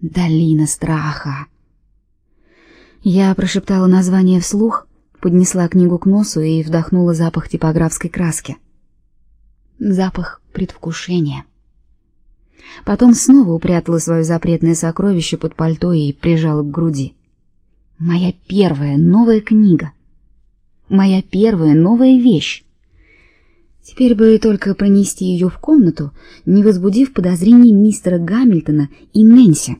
Долина страха. Я прошептала название вслух, поднесла книгу к носу и вдохнула запах типографской краски. Запах предвкушения. Потом снова упрятала свое запретное сокровище под пальто и прижала к груди. Моя первая новая книга. Моя первая новая вещь. Теперь бы только пронести ее в комнату, не возбудив подозрений мистера Гамильтона и Нэнси.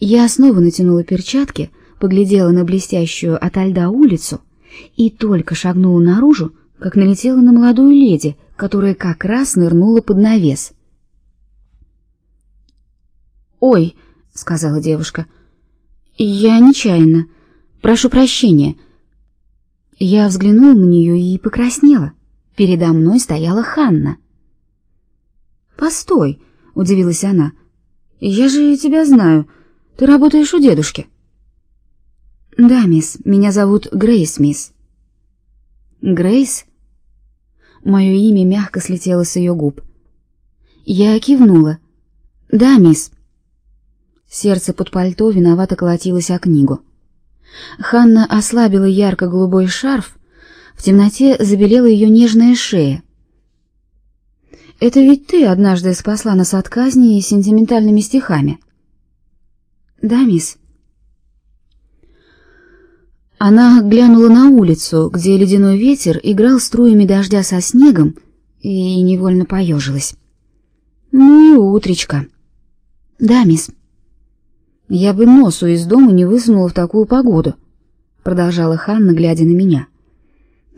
Я снова натянула перчатки, поглядела на блестящую от льда улицу и только шагнула наружу, как налетела на молодую леди, которая как раз нырнула под навес. «Ой», — сказала девушка, — «я нечаянно. Прошу прощения». Я взглянула на нее и покраснела. Передо мной стояла Ханна. «Постой», — удивилась она, — «я же тебя знаю. Ты работаешь у дедушки». «Да, мисс, меня зовут Грейс, мисс». «Грейс?» Мое имя мягко слетело с ее губ. Я кивнула. «Да, мисс». Сердце под пальто виновато колотилось о книгу. Ханна ослабила ярко-голубой шарф, в темноте забелела ее нежная шея. «Это ведь ты однажды спасла нас от казни сентиментальными стихами». «Да, мисс». Она глянула на улицу, где ледяной ветер играл струями дождя со снегом, и невольно поежилась. «Ну и утречка». «Да, мисс». Я бы носу из дома не высунула в такую погоду, продолжала Ханна, глядя на меня.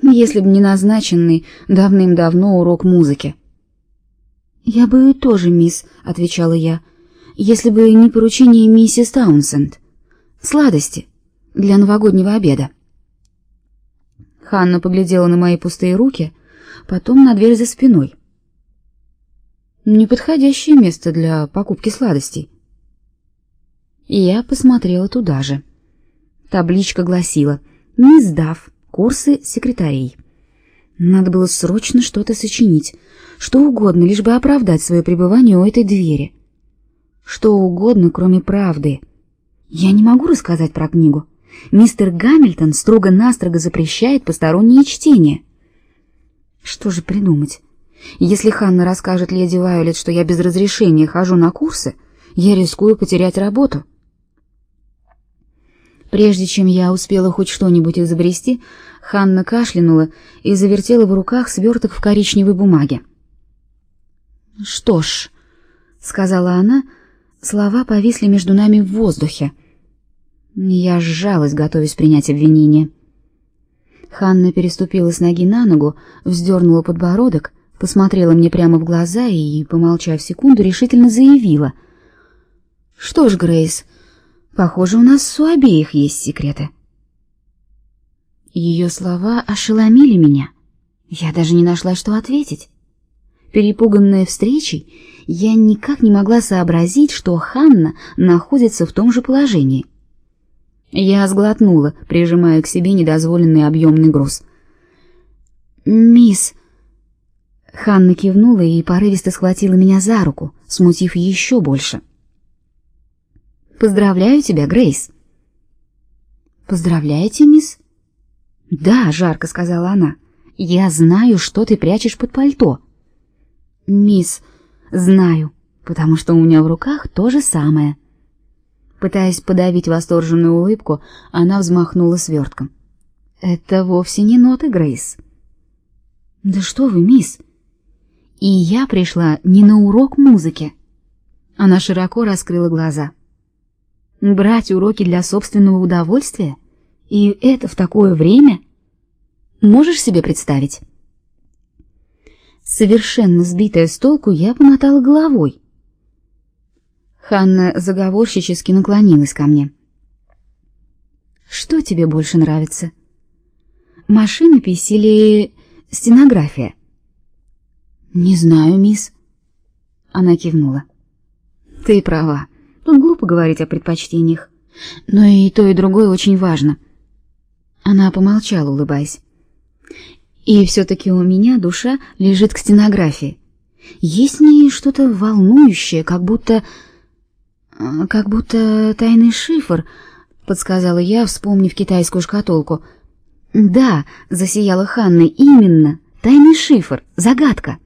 Если бы не назначенный давным-давно урок музыки. Я бы тоже, мисс, отвечала я, если бы не поручение миссис Таунсенд. Сладости для новогоднего обеда. Ханна поглядела на мои пустые руки, потом на дверь за спиной. Неподходящее место для покупки сладостей. И я посмотрела туда же. Табличка гласила: "Мисс Дав, курсы секретарей". Надо было срочно что-то сочинить, что угодно, лишь бы оправдать свое пребывание у этой двери. Что угодно, кроме правды. Я не могу рассказать про книгу. Мистер Гамильтон строго-настрого запрещает постороннее чтение. Что же придумать? Если Ханна расскажет леди Вайолет, что я без разрешения хожу на курсы, я рискую потерять работу. Прежде чем я успела хоть что-нибудь изобрести, Ханна кашлянула и завертела в руках сверток в коричневой бумаге. «Что ж», — сказала она, слова повисли между нами в воздухе. Я сжалась, готовясь принять обвинение. Ханна переступила с ноги на ногу, вздернула подбородок, посмотрела мне прямо в глаза и, помолчав секунду, решительно заявила. «Что ж, Грейс, — Похоже, у нас у обеих есть секреты. Ее слова ошеломили меня. Я даже не нашла, что ответить. Перепуганная встречей, я никак не могла сообразить, что Ханна находится в том же положении. Я сглотнула, прижимая к себе недозволенный объемный груз. «Мисс...» Ханна кивнула и порывисто схватила меня за руку, смутив еще больше. Поздравляю тебя, Грейс. Поздравляете, мисс? Да, жарко сказала она. Я знаю, что ты прячешь под пальто. Мисс, знаю, потому что у меня в руках то же самое. Пытаясь подавить восторженную улыбку, она взмахнула свертком. Это вовсе не ноты, Грейс. Да что вы, мисс? И я пришла не на урок музыки. Она широко раскрыла глаза. Брать уроки для собственного удовольствия? И это в такое время? Можешь себе представить? Совершенно сбитая с толку, я помотала головой. Ханна заговорщически наклонилась ко мне. Что тебе больше нравится? Машинопись или стенография? Не знаю, мисс. Она кивнула. Ты права. Тут глупо говорить о предпочтениях. Но и то, и другое очень важно. Она помолчала, улыбаясь. И все-таки у меня душа лежит к стенографии. Есть в ней что-то волнующее, как будто... «А, «Как будто тайный шифр», — подсказала я, вспомнив китайскую шкатулку. «Да», — засияла Ханна, — «именно, тайный шифр, загадка».